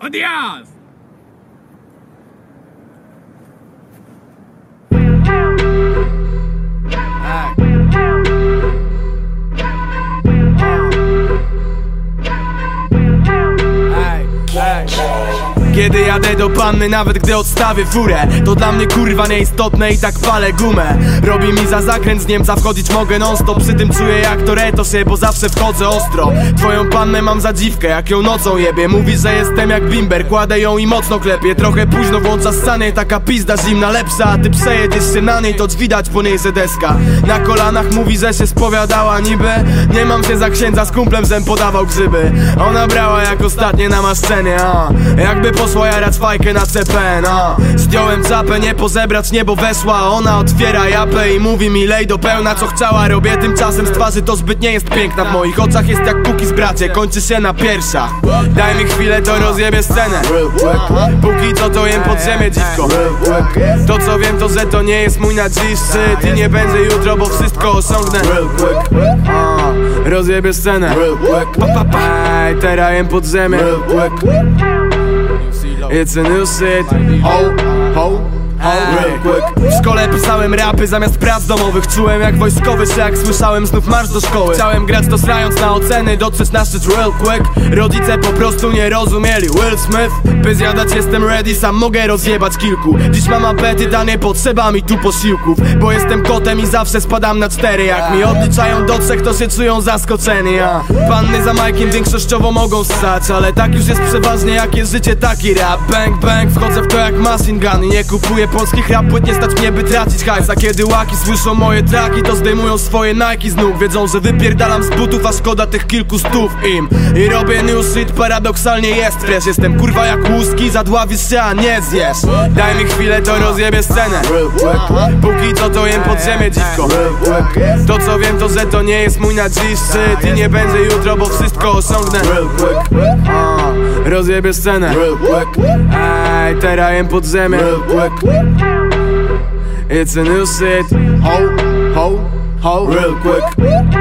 on the Kiedy jadę do panny, nawet gdy odstawię furę To dla mnie kurwa nieistotne i tak palę gumę. Robi mi za zakręt z Niemca wchodzić mogę non stop Przy tym czuję jak to retosy, bo zawsze wchodzę ostro. Twoją pannę mam za dziwkę, jak ją nocą jebie. Mówi, że jestem jak bimber, kładę ją i mocno klepie. Trochę późno włącza sceny, taka pizda zimna lepsza. A ty przejedziesz się na niej, to widać po niej deska. Na kolanach mówi, że się spowiadała niby. Nie mam się za księdza, z kumplem zem podawał grzyby. Ona brała jak ostatnie na scenie, a. Jakby poszła jarać fajkę na CPN, a Zdjąłem czapę, nie pozebrać niebo weszła Ona otwiera japę i mówi mi lej do pełna co chciała. Robię tymczasem z twarzy to zbyt nie jest piękna. W moich oczach jest jak kuki z bracie, kończy się na piersiach Daj mi chwilę, to rozjebie scenę. Póki co to jem podziemie dziwko. To co wiem to, że to nie jest mój na dziś I nie będzie jutro, bo wszystko osiągnę. Rozjebie scenę. Pa, pa, pa. Teraz jem podziemie It's a new set. ho, ho. W szkole pisałem rapy zamiast prac domowych. Czułem jak wojskowy się jak słyszałem znów marsz do szkoły. Chciałem grać dostając na oceny Dotrzeć na szczyt real quick. Rodzice po prostu nie rozumieli. Will Smith By zjadać jestem ready Sam mogę rozjebać kilku. Dziś mam apetyt, a nie potrzeba mi tu posiłków Bo jestem kotem i zawsze spadam na cztery. Jak mi odliczają do trzech to się czują zaskoczeni a Panny za majkiem większościowo mogą ssać. Ale tak już jest przeważnie jak jest życie taki rap. Bang bang wchodzę w to jak machine gun I nie kupuję polskich rap płyt nie stać mnie by tracić hajs. A kiedy łaki słyszą moje traki to zdejmują swoje Nike z nóg. Wiedzą, że wypierdalam z butów a szkoda tych kilku stów im. I robię new shit paradoksalnie jest. Fresh Jestem kurwa jak łuski zadławisz się a nie zjesz. Daj mi chwilę to rozjebie scenę. Póki co to jem podziemie dziwko. To co wiem to, że to nie jest mój na dziś szczyt I nie będzie jutro, bo wszystko osiągnę. Rozjebie scenę Teraz jem podziemie It's a new city. Ho, ho, ho. Real quick